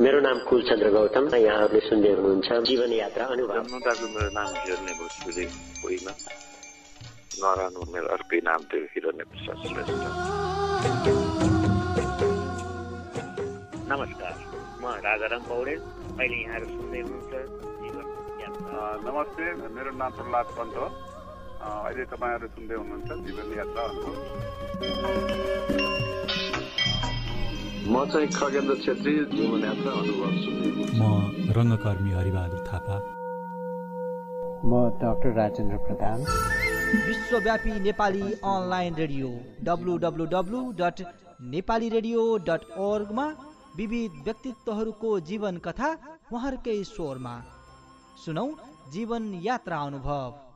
मेरो नाम कुलचन्द्र गौतम यहाँहरूले सुन्दै हुनुहुन्छ जीवन यात्रा अनुभव मेरो नाम हिरण्य भोजपुरी होइन नराम्रो मेरो अर्कै नाम थियो हिरण्य प्रसाद श्रेष्ठ। नमस्कार म राजाराम पौडेल। अहिले यहाँहरू सुन्दै हुनुहुन्छ जीवन नमस्ते मेरो नाम प्रहलाद पन्त हो। अहिले तपाईँहरू सुन्दै हुनुहुन्छ जीवन यात्रा अनुभव म चाहिँ खगेन्द्र छेत्री जीवनयात्रा अनुभव सुन्दै म रङ्गकर्मी हरिबहादुर थापा म डाक्टर राजेन्द्र प्रधान विश्वव्यापी Nepali online radio W W W dot Nepali radio dot ओर्गमा विविध व्यक्तित्वहरूको जीवन कथा उहाँहरूकै स्वरमा सुनौ जीवन यात्रा अनुभव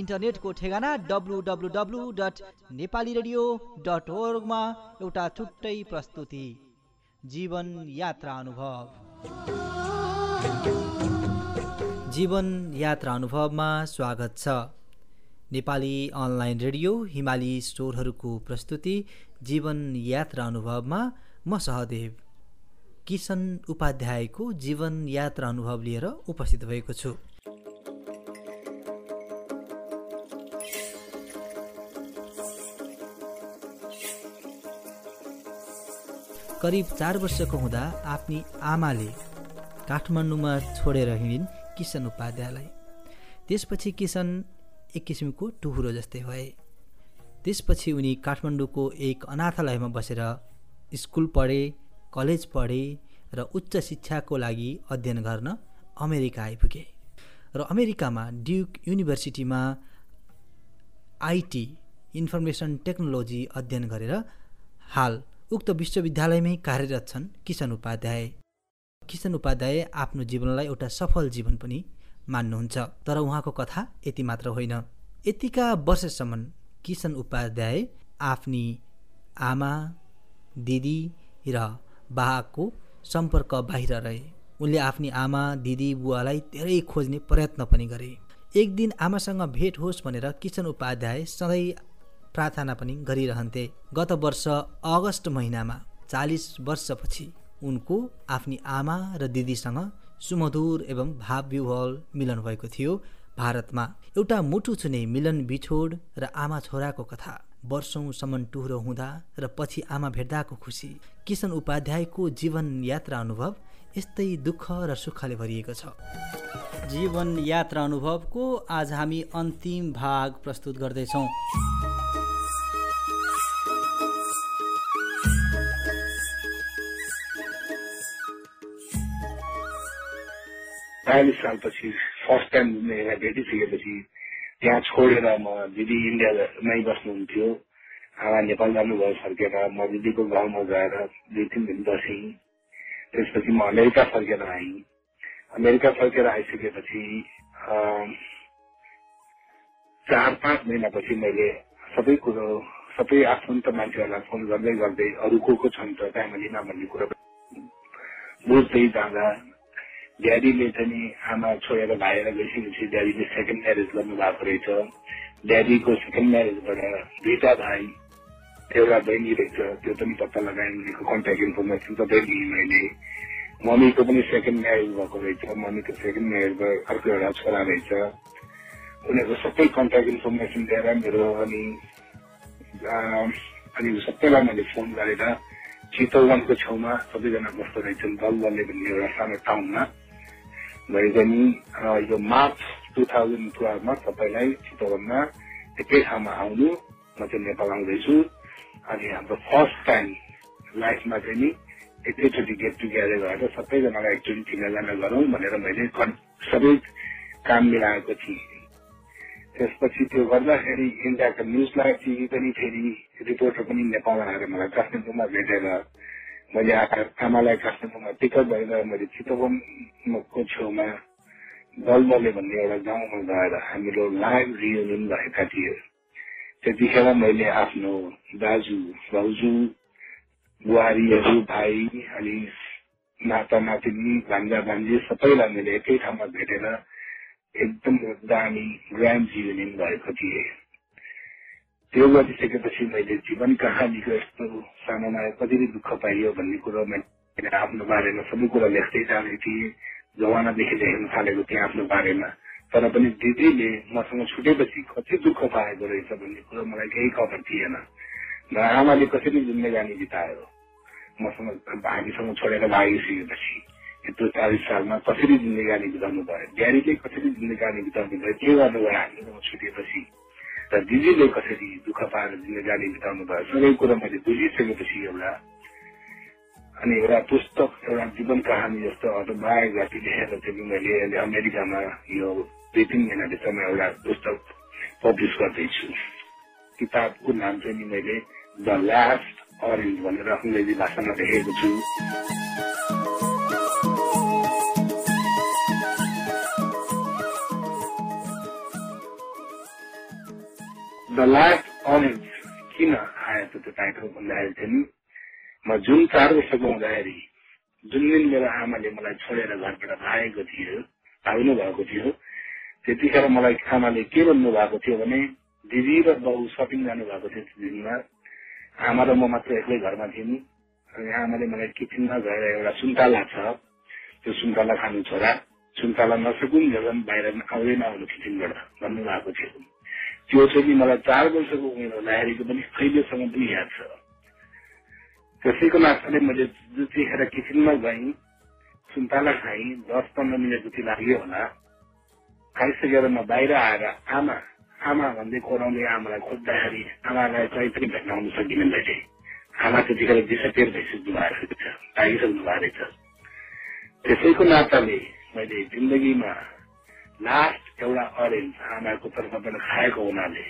इन्टरनेटको ठेगाना W W W dot Nepali radio dot ओर्गमा एउटा छुट्टै प्रस्तुति। जीवन यात्रा अनुभव। जीवन यात्रा अनुभवमा स्वागत छ। नेपाली अनलाइन रेडियो हिमाली स्टोरहरूको प्रस्तुति जीवन यात्रा अनुभवमा म सहदेव। किसन उपाध्यायको जीवन यात्रा अनुभव लिएर उपस्थित भएको छु। करिब चार वर्षको हुँदा आफ्नी आमाले काठमाडौँमा छोडेर हिँडिन् किसन उपाध्यायलाई। त्यसपछि किसन एक किसिमको टुहुरो जस्तै भए। त्यसपछि उनी काठमाडौँको एक अनाथालयमा बसेर स्कुल पढे कलेज पढे र उच्च शिक्षाको लागि अध्ययन गर्न अमेरिका आइपुगे र अमेरिकामा ड्युक युनिभर्सिटीमा आइटी इन्फर्मेसन टेक्नोलोजी अध्ययन गरेर हाल उक्त विश्वविद्यालयमै कार्यरत छन् किसन उपाध्याय। किसन उपाध्याय आफ्नो जीवनलाई एउटा सफल जीवन पनि मान्नुहुन्छ तर उहाँको कथा यति मात्र होइन। यतिका वर्षसम्म किसन उपाध्याय आफ्नी आमा दिदी र बाको सम्पर्क बाहिर रहे। उनले आफ्नी आमा दिदी बुवालाई धेरै खोज्ने प्रयत्न पनि गरे। एक दिन आमासँग भेट होस् भनेर किसन उपाध्याय सधैँ प्रार्थना पनि गरिरहन्थे। गत वर्ष अगस्त महिनामा चालिस वर्षपछि उनको आफ्नी आमा र दिदीसँग सुमधुर एवं भावविह्वल मिलन भएको थियो। भारतमा एउटा मुटु छुने मिलन बिछोड र आमा छोराको कथा वर्षौँसम्म टुह्रो हुँदा र पछि आमा भेट्दाको खुसी। किसन उपाध्यायको जीवन यात्रा अनुभव यस्तै दुःख र सुखले भरिएको छ। जीवन यात्रा अनुभवको आज हामी अन्तिम भाग प्रस्तुत गर्दैछौँ। बयालिस सालपछि फर्स्ट टाइम यहाँ भेटिसकेपछि त्यहाँ छोडेर म दिदी इन्डियामै बस्नुहुन्थ्यो। आमा नेपाल जानुभयो फर्केर म दिदीको गाउँमा गएर दुई तिन दिन बसेँ। त्यसपछि म अमेरिका फर्केर आएँ। अमेरिका फर्केर आइसकेपछि चार पाँच महिनापछि मैले सबै कुरो सबै आफन्त मान्छेहरूलाई फोन गर्दै गर्दै अरू को को छन् त फ्यामिलीमा भन्ने कुरो बुझ्दै जाँदा ड्याडीले चाहिँ आमा छोडेर भागेर गइसकेपछि ड्याडीले सेकेन्ड म्यारेज गर्नु भएको रहेछ। ड्याडीको सेकेन्ड म्यारेजबाट दुईटा भाइ एउटा बहिनी रहेछ। त्यो पनि पत्ता लगाएँ उनीहरूको कन्ट्याक्ट इन्फर्मेसन सबै दिएँ मैले। मम्मीको पनि सेकेन्ड म्यारेज भएको रहेछ। मम्मीको सेकेन्ड म्यारेजबाट अर्को एउटा छोरा रहेछ। उनीहरूको सबै कन्ट्याक्ट इन्फर्मेसन दिएर मेरो अनि अनि सबैलाई मैले फोन गरेर चितवनको छेउमा सबैजना बस्दो रहेछन्। दलदलले भन्ने एउटा सानो टाउनमा मैले नि यो मार्च टु थाउजन्ड टुवेल्भमा सबैलाई चितवनमा एकै ठाउँमा आउनु म चाहिँ नेपाल आउँदैछु। अनि हाम्रो फर्स्ट टाइम लाइफमा चाहिँ नि एकैचोटि गेट टुगेदर गरेर सबैजनालाई एकचोटि चिनाजाना गरौँ भनेर मैले सबै काम मिलाएको थिएँ। त्यसपछि त्यो गर्दाखेरि इन्डियाको न्युजलाई टिभी पनि फेरि रिपोर्टर पनि नेपाल आएर मलाई काठमाडौँमा भेटेर मैले आमालाई काठमाडौँमा टिकट भएर मैले चितवनको छेउमा दलदले भन्ने एउटा गाउँमा गएर हाम्रो लाइभ रियुनियन भएका थिए। त्यतिखेर मैले आफ्नो दाजु भाउजू बुहारीहरू भाइ अनि नाता नातिनी भान्जा भान्जी सबैलाई मैले एकै ठाउँमा भेटेर एकदम दामी ग्रान्ड रियुनियन भएको थिए। त्यो गरिसकेपछि मैले जीवन कहानीको यस्तो सानोमा कसरी दुःख पाइयो भन्ने कुरो मैले आफ्नो बारेमा सबै कुरा लेख्दै जाने थिएँ। जमानादेखि लेख्न थालेको थिएँ आफ्नो बारेमा। तर पनि दिदीले मसँग छुटेपछि कति दुःख पाएको रहेछ भन्ने कुरो मलाई केही खबर थिएन। र आमाले कसरी जिन्दगानी बितायो? मसँग हामीसँग छोडेर भागिसकेपछि यत्रो चालिस सालमा कसरी जिन्दगानी बिताउनु भयो? ड्याडीले कसरी जिन्दगानी बिताउनु भयो? के गर्नुभयो हामीसँग छुटेपछि र दिदीले कसरी दुःख पाएर जिन्दगानी बिताउनु भयो सबै कुरा मैले बुझिसकेपछि एउटा अनि एउटा पुस्तक एउटा जीवन कहानी जस्तो अटोबायोग्राफी लेखेर चाहिँ मैले अहिले अमेरिकामा यो दुई तिन महिनाभित्रमा एउटा पुस्तक पब्लिस गर्दैछु किताबको नाम चाहिँ मैले द लास्ट अरेन्ज भनेर अङ्ग्रेजी भाषामा लेखेको छु द लास्ट अरेन्ज किन त त्यो टाइटल भन्दाखेरि चाहिँ म जुन चार वर्षको हुँदाखेरि जुन दिन मेरो आमाले मलाई छोडेर घरबाट भागेको थियो भाग्नु भएको थियो त्यतिखेर मलाई आमाले के भन्नु भएको थियो भने दिदी र बाउ सपिङ जानु भएको थियो त्यो दिनमा आमा र म मात्र एक्लै घरमा नि अनि आमाले मलाई किचनमा गएर एउटा सुन्तला छ त्यो सुन्तला खानु छोरा सुन्तला नसकुन् झन् बाहिर आउँदैन आउनु किचनबाट भन्नुभएको थियो त्यो चाहिँ नि मलाई चार वर्षको उमेर हुँदाखेरिको पनि कहिलेसम्म पनि याद छ। त्यसैको नाताले मैले त्यतिखेर किचनमा गएँ सुन्तला खाएँ दस पन्ध्र मिनट जति लाग्यो होला। खाइसकेर म बाहिर आएर आमा आमा भन्दै कोराउँदै आमालाई खोज्दाखेरि आमालाई कहीँ पनि भेट्न आउनु सकिनँ मैले। आमा त्यतिखेर डिसपियर भइसक्नु भएको छ आइसक्नु भएको रहेछ। त्यसैको नाताले मैले जिन्दगीमा लास्ट एउटा अरेन्ज आमाको तर्फबाट खाएको हुनाले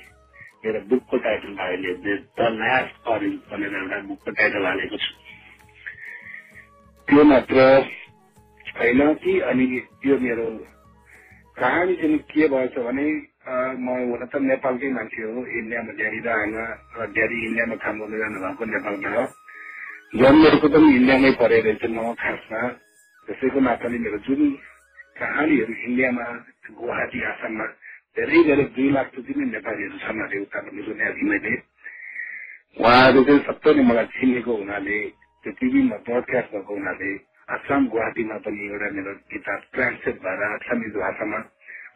मेरो बुकको टाइटल अहिले द लास्ट अरेन्ज भनेर एउटा बुकको टाइटल हालेको छु। त्यो मात्र होइन कि अनि त्यो मेरो कहानी चाहिँ के भएछ भने म हुन त नेपालकै मान्छे हो इन्डियामा ड्याडी र आमा ड्याडी इन्डियामा काम गर्नु जानुभएको नेपालबाट जन्मेको पनि इन्डियामै परे रहेछ म खासमा त्यसैको नाताले मेरो जुन कहानीहरू इन्डियामा गुवाहाटी आसाममा धेरै धेरै दुई लाख जति नै नेपालीहरू छन् अरे उता सुनेको थिएँ मैले। उहाँहरू चाहिँ सबैले मलाई चिनेको हुनाले त्यो टिभीमा ब्रडकास्ट भएको हुनाले आसाम गुवाहाटीमा पनि एउटा मेरो किताब ट्रान्सलेट भएर आसामिज भाषामा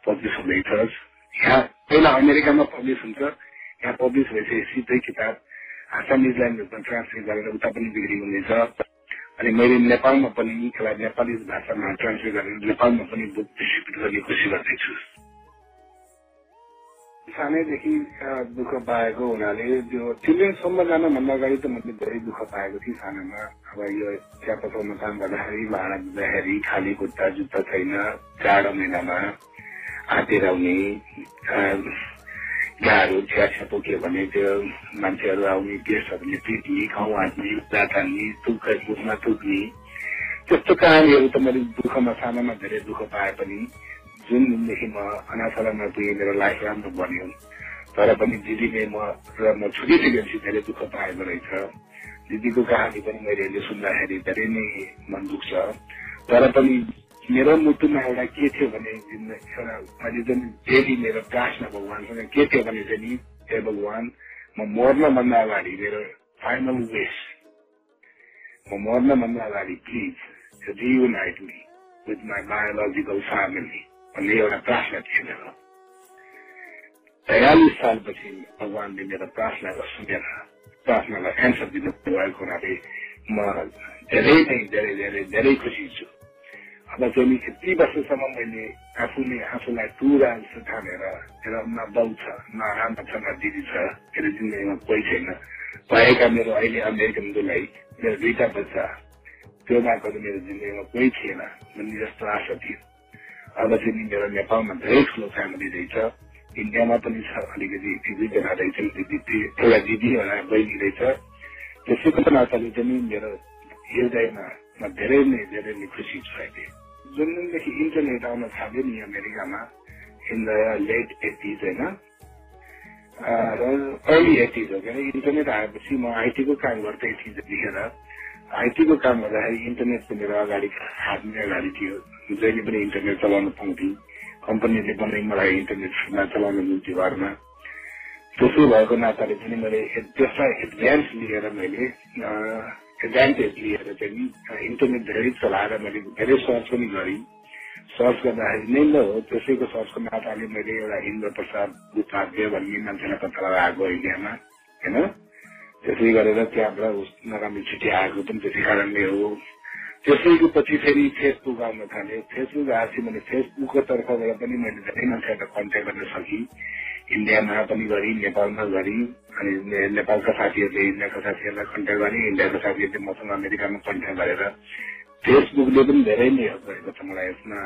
पब्लिस हुँदैछ यहाँ पहिला अमेरिकामा पब्लिस हुन्छ यहाँ पब्लिस भइसकेपछि सिधै किताब आसामिज ल्याङ्ग्वेजमा ट्रान्सलेट गरेर उता पनि बिक्री हुँदैछ अनि मैले नेपालमा पनि यसलाई नेपाली भाषामा ट्रान्सलेट गरेर नेपालमा पनि बुक डिस्ट्रिब्युट गर्ने कोसिस गर्दैछु। सानैदेखि दुःख पाएको हुनाले त्यो चिल्ड्रेनसम्म जानुभन्दा अगाडि त मैले धेरै दुःख पाएको थिएँ सानोमा। अब यो चिया पसलमा काम गर्दाखेरि भाँडा धुँदाखेरि खाली खुट्टा जुत्ता छैन जाडो महिनामा हातेर आउने गाहरू चिया पोक्यो भने त्यो मान्छेहरू आउने गेस्टहरूले पिट्ने जात हान्ने तुक मुखमा तुक्ने त्यस्तो कहानीहरू त मैले दुःखमा सानोमा धेरै दुःख पाए पनि जुन दिनदेखि म अनाथालयमा पुगेँ मेरो लाइफ राम्रो बन्यो तर पनि दिदीले म र म छुटिसकेपछि धेरै दुःख पाएको रहेछ दिदीको कहानी पनि मैले अहिले सुन्दाखेरि धेरै नै मन दुख्छ तर पनि मेरो मुटुमा एउटा के थियो भने एउटा मैले जुन डेली मेरो प्रार्थना भगवान्सँग के थियो भने चाहिँ नि हे म मर्नभन्दा अगाडि मेरो फाइनल वेस म मर्नभन्दा अगाडि please reunite me with my biological family भन्ने एउटा प्रार्थना थियो मेरो। बयालिस सालपछि भगवान्ले मेरो प्रार्थनालाई सुनेर प्रार्थनालाई एन्सर दिनु भएको हुनाले म धेरै नै धेरै धेरै धेरै खुसी छु। चाहिँ यति वर्षसम्म मैले आफूले आफूलाई टुरा जस्तो ठानेर न बाउ छ न आमा छ न दिदी छ मेरो जिन्दगीमा कोही छैन भएका मेरो अहिले अमेरिकन दुलाई मेरो दुईटा बच्चा त्यो त मेरो जिन्दगीमा कोही थिएन भन्ने जस्तो आशा थियो अब चाहिँ मेरो नेपालमा धेरै ठुलो फ्यामिली रहेछ इन्डियामा पनि छ अलिकति दुईजना रहेछन् एउटा दिदी एउटा बहिनी रहेछ त्यसैको नाताले चाहिँ मेरो हृदयमा म धेरै नै धेरै नै खुसी छु अहिले जुन दिनदेखि इन्टरनेट आउन थाल्यो नि अमेरिकामा इन द लेट एटिज होइन र अर्ली एटिज हो क्या। इन्टरनेट आएपछि म आइटीको काम गर्दै थिएँ त्यतिखेर आइटीको काम गर्दाखेरि इन्टरनेटको मेरो अगाडि हातमै अगाडि थियो। जहिले पनि इन्टरनेट चलाउन पाउँथेँ। कम्पनीले पनि मलाई इन्टरनेट चलाउन दिन्थ्यो घरमा। त्यसो भएको नाताले पनि मैले त्यसलाई एडभान्स लिएर मैले एडभान्टेज लिएर चाहिँ इन्टरनेट धेरै चलाएर मैले धेरै सर्च पनि गरेँ सर्च गर्दाखेरि नै ल हो त्यसैको सर्चको नाताले मैले एउटा इन्द्र प्रसाद उपाध्याय भन्ने मान्छेलाई पत्ता लगाएको इन्डियामा होइन त्यसै गरेर त्यहाँबाट नराम्रो चिठी आएको पनि त्यसै कारणले हो। त्यसैको पछि फेरि फेसबुक आउन थाल्यो फेसबुक आएपछि मैले फेसबुकको तर्फबाट पनि मैले धेरै मान्छेहरूलाई कन्ट्याक्ट गर्न सकेँ। इन्डियामा पनि गरेँ नेपालमा गरेँ अनि नेपालका साथीहरूले इन्डियाका साथीहरूलाई कन्ट्याक्ट गरेँ इन्डियाका साथीहरूले मसँग अमेरिकामा कन्ट्याक्ट गरेर फेसबुकले पनि धेरै नै हेल्प गरेको छ मलाई यसमा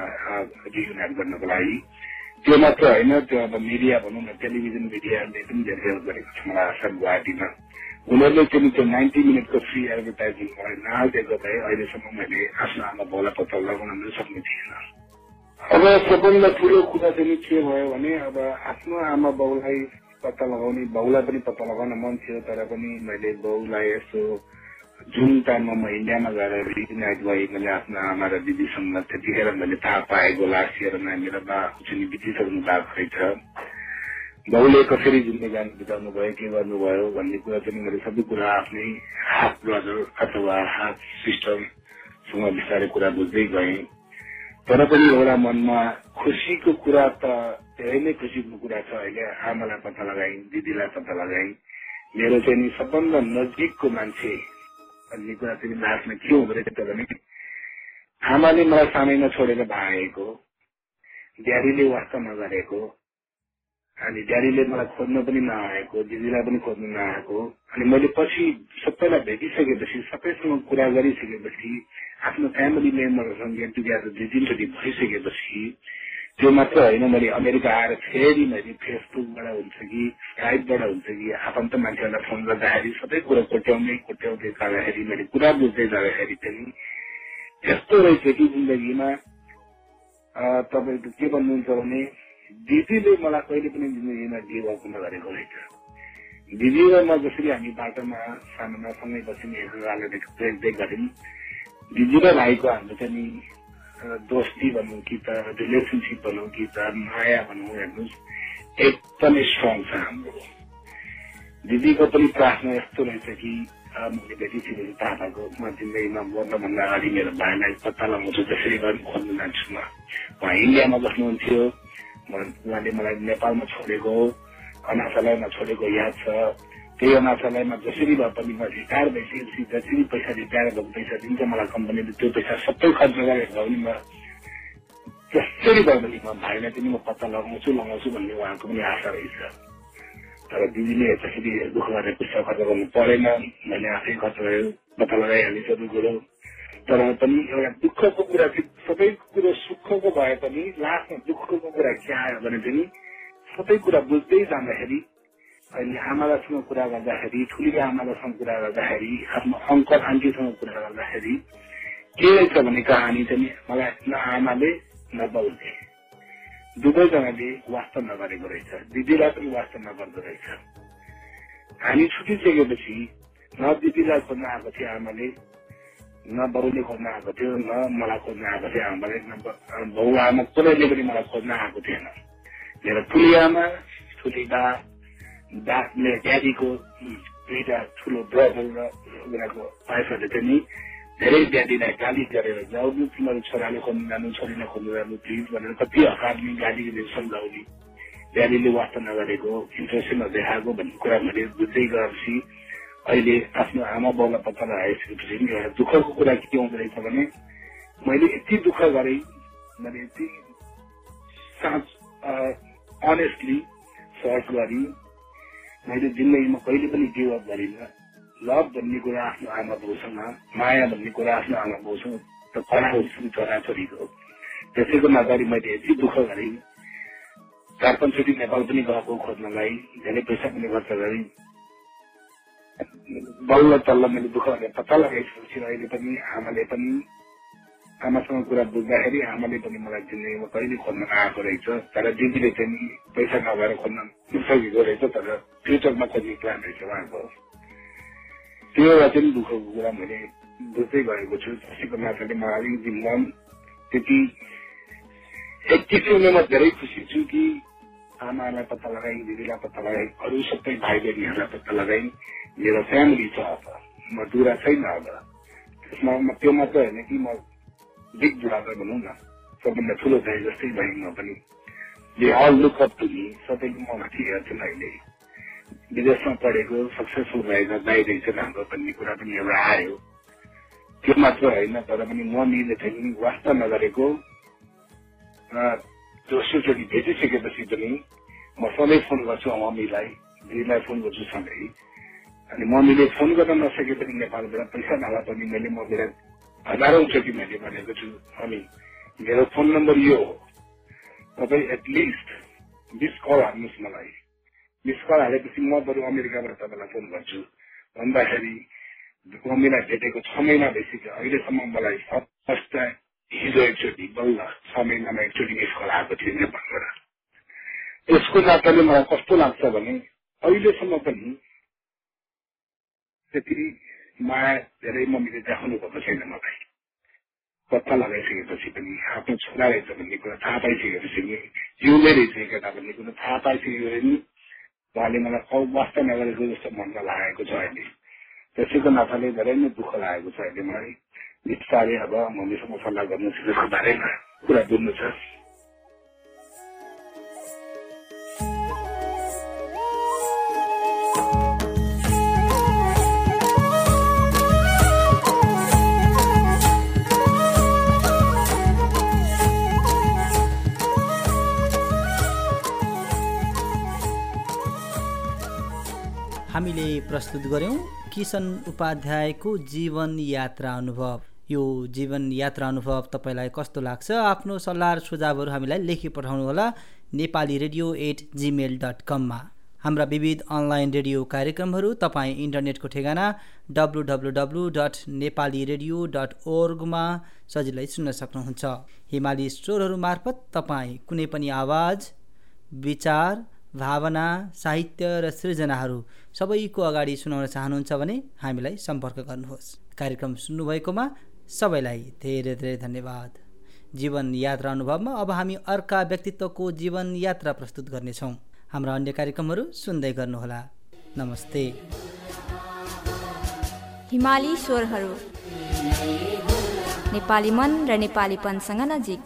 रियुनाइट गर्नको लागि। त्यो मात्र होइन त्यो अब मिडिया भनौँ न टेलिभिजन मिडियाले पनि धेरै हेल्प गरेको छ मलाई आसाम गुवाहाटीमा। उनीहरूले चाहिँ त्यो नाइन्टी मिनटको फ्री एडभर्टाइजिङ मलाई नहालिदिएको भए अहिलेसम्म मैले आफ्नो आमा बाउलाई पत्ता लगाउन पनि सक्ने थिएन। अब सबभन्दा ठुलो कुरा चाहिँ के भयो भने अब आफ्नो आमा बाउलाई पत्ता लगाउने बाउलाई पनि पत्ता लगाउन मन थियो तर पनि मैले बाउलाई यसो जुन टाइममा म इन्डियामा गएर रियुनाइट भएँ मैले आफ्नो आमा र दिदीसँग त्यतिखेर मैले थाहा पाएको लास्ट इयरमा मेरो बा चाहिँ बितिसक्नु भएको रहेछ बाउले कसरी जिन्दगानी बिताउनु भयो के गर्नुभयो भन्ने कुरा चाहिँ मैले सबै कुरा आफ्नै हाफ ब्रदर अथवा हाफ सिस्टमसँग बिस्तारै कुरा बुझ्दै गएँ तर पनि एउटा मनमा खुसीको कुरा त धेरै नै खुसीको कुरा छ अहिले। आमालाई पत्ता लगाएँ दिदीलाई पत्ता लगाएँ मेरो चाहिँ सबभन्दा नजिकको मान्छे भन्ने कुरा चाहिँ लास्टमा के हुँदो रहेछ त भने आमाले मलाई सानैमा छोडेर भागेको ड्याडीले वास्ता नगरेको अनि ड्याडीले मलाई खोज्न पनि नआएको दिदीलाई पनि खोज्नु नआएको अनि मैले पछि सबैलाई भेटिसकेपछि सबैसँग कुरा गरिसकेपछि आफ्नो फ्यामिली मेम्बरहरूसँग गेट टुगेदर दुई तिनचोटि भइसकेपछि त्यो मात्र होइन मैले अमेरिका आएर फेरि मैले फेसबुकबाट हुन्छ कि स्काइपबाट हुन्छ कि आफन्त मान्छेहरूलाई फोन गर्दाखेरि सबै कुरा कोट्याउँदै कोट्याउँदै जाँदाखेरि मैले कुरा बुझ्दै जाँदाखेरि पनि यस्तो रहेछ कि जिन्दगीमा। तपाईँको के भन्नुहुन्छ भने दिदीले मलाई कहिले पनि जिन्दगीमा गिभ नगरेको रहेछ। दिदी र म जसरी हामी बाटोमा सानोमा सँगै बस्यौँ एक गालेर देख्दै गऱ्यौँ दिदी र भाइको हाम्रो चाहिँ नि दोस्ती भनौँ कि त रिलेसनसिप भनौँ कि त माया भनौँ हेर्नुहोस् एकदमै स्ट्रङ छ हाम्रो दिदीको पनि प्रार्थना यस्तो रहेछ कि मैले भेटिसकेपछि पापाको म जिन्दगीमा मर्नभन्दा अगाडि मेरो भाइलाई पत्ता लगाउँछु जसरी गरी खोज्न जान्छु म उहाँ इन्डियामा बस्नुहुन्थ्यो उहाँले मलाई नेपालमा छोडेको अनाथालयमा छोडेको याद छ। त्यही अनाथालयमा जसरी भए पनि म रिटायर भइसकेपछि जसरी पैसा रिटायर भएको पैसा दिन्छ मलाई कम्पनीले त्यो पैसा सबै खर्च गरेर पनि म जसरी भए पनि म भाइलाई पनि म पत्ता लगाउँछु लगाउँछु भन्ने उहाँको पनि आशा रहेछ। तर दिदीले त्यसरी दुःख गरेर पैसा खर्च गर्नु परेन। मैले आफै खर्च गरेँ पत्ता लगाइहालेँ सबै कुरो। तर पनि एउटा दुःखको कुरा चाहिँ सबै कुरो सुखको भए पनि लास्टमा दुःखको कुरा के आयो भने पनि सबै कुरा बुझ्दै जाँदाखेरि अहिले आमालासँग कुरा गर्दाखेरि ठुली आमालासँग कुरा गर्दाखेरि आफ्नो अङ्कल आन्टीसँग कुरा गर्दाखेरि के रहेछ भने कहानी चाहिँ मलाई न आमाले न बाउले दुवैजनाले वास्ता नगरेको रहेछ दिदीलाई पनि वास्ता नगर्दो रहेछ। हामी छुटिसकेपछि न दिदीलाई खोज्न आएको थियो आमाले न बाउले खोज्न आएको थियो न मलाई खोज्न आएको थियो आमाले न बाउ आमा कसैले पनि मलाई खोज्न आएको थिएन। मेरो ठुली आमा ठुली बा दाले ड्याडीको दुईटा ठुलो ब्रदर र उनीहरूको वाइफहरूले चाहिँ नि धेरै ड्याडीलाई गाली गरेर जाऊ तिमीहरू छोराले खोज्नु जानु छोरीले खोज्नु जानु प्लिज भनेर कति हकारले गाली गरेर सम्झाउने ड्याडीले वास्ता नगरेको इन्ट्रेस्टै नदेखाएको भन्ने कुरा मैले बुझ्दै गएपछि अहिले आफ्नो आमा बाउलाई पत्ता लगाइसकेपछि एउटा दुःखको कुरा के हुँदो रहेछ भने मैले यति दुःख गरेँ मैले यति साँच अनेस्टली सर्च गरेँ मैले जिन्दगीमा कहिले पनि गिभ अप गरिनँ। लभ भन्ने कुरा आफ्नो आमा बाउसँग माया भन्ने कुरा आफ्नो आमा बाउसँग त कला छोरा छोरीको त्यसैको नाताले मैले यति दुःख गरेँ। चार पाँचचोटि नेपाल पनि गएको खोज्नलाई धेरै पैसा पनि खर्च गरेँ। बल्ल तल्ल मैले दुःख गरेर पत्ता लगाइसकेपछि अहिले पनि आमाले पनि आमासँग कुरा बुझ्दाखेरि आमाले पनि मलाई जिन्दगीमा कहिले खोज्न आएको रहेछ तर दिदीले चाहिँ पैसा नभएर खोज्न नसकेको रहेछ तर फ्युचरमा खोज्ने प्लान रहेछ उहाँको। त्यो एउटा चाहिँ दुःखको कुरा मैले बुझ्दै गएको छु। त्यसैको नाताले मलाई अलिकति मन त्यति एक किसिमले म धेरै खुसी छु कि आमालाई पत्ता लगाएँ दिदीलाई पत्ता लगाएँ अरू सबै भाइ बहिनीहरूलाई पत्ता लगाएँ। मेरो फ्यामिली छ अब। म दुरा छैन अब। त्यसमा म त्यो मात्र होइन कि म बिग ब्रदर भनौँ न सबभन्दा ठुलो दाइ जस्तै म पनि जे all look up to me सबैको म माथि हेर्छन् अहिले विदेशमा पढेको सक्सेसफुल भएर दाइ रहेछन् हाम्रो भन्ने कुरा पनि एउटा आयो त्यो मात्र होइन तर पनि मम्मीले चाहिँ वास्ता नगरेको र दोस्रोचोटि भेटिसकेपछि पनि म सधैँ फोन गर्छु मम्मीलाई दिदीलाई फोन गर्छु सधैँ अनि मम्मीले फोन गर्न नसके पनि नेपालबाट पैसा नभए पनि मैले मम्मीलाई हजारौँचोटि मैले भनेको छु मम्मी मेरो फोन नम्बर यो हो तपाईँ एटलिस्ट मिस कल हाल्नुहोस् मलाई। मिस कल हालेपछि म बरु अमेरिकाबाट तपाईँलाई फोन गर्छु भन्दाखेरि मम्मीलाई भेटेको छ महिना भइसक्यो अहिलेसम्म मलाई फर्स्ट हिजो एकचोटि बल्ल छ महिनामा एकचोटि मिस कल आएको थियो नेपालबाट यसको नाताले मलाई कस्तो लाग्छ भने अहिलेसम्म पनि त्यति माया धेरै मम्मीले देखाउनु भएको छैन मलाई। पत्ता लगाइसकेपछि पनि आफ्नो छोरा रहेछ भन्ने कुरा थाहा पाइसकेपछि पनि जिउँदै रहेछ केटा भन्ने कुरा थाहा पाइसकेको पनि उहाँले मलाई वास्ता नगरेको जस्तो मनमा लागेको छ अहिले। त्यसैको नाताले धेरै नै दुःख लागेको छ अहिले मलाई। बिस्तारै अब मम्मीसँग सल्लाह गर्नु बारेमा कुरा बुझ्नु छ। हामीले प्रस्तुत गऱ्यौँ किसन उपाध्यायको जीवन यात्रा अनुभव। यो जीवन यात्रा अनुभव तपाईँलाई कस्तो लाग्छ? आफ्नो सल्लाह सुझावहरू हामीलाई लेखी पठाउनुहोला Nepali radio at Gmail dot कममा हाम्रा विविध अनलाइन रेडियो कार्यक्रमहरू तपाईँ इन्टरनेटको ठेगाना W W W dot Nepali radio dot ओर्गमा सजिलै सुन्न सक्नुहुन्छ। हिमाली स्टोरहरू मार्फत तपाईँ कुनै पनि आवाज विचार भावना साहित्य र सृजनाहरू सबैको अगाडि सुनाउन चाहनुहुन्छ भने हामीलाई सम्पर्क गर्नुहोस्। कार्यक्रम सुन्नुभएकोमा सबैलाई धेरै धेरै धन्यवाद। जीवन यात्रा अनुभवमा अब हामी अर्का व्यक्तित्वको जीवन यात्रा प्रस्तुत गर्नेछौँ। हाम्रा अन्य कार्यक्रमहरू सुन्दै गर्नुहोला। नमस्ते। हिमाली स्वरहरू। नेपाली मन र नेपालीपनसँग नजिक।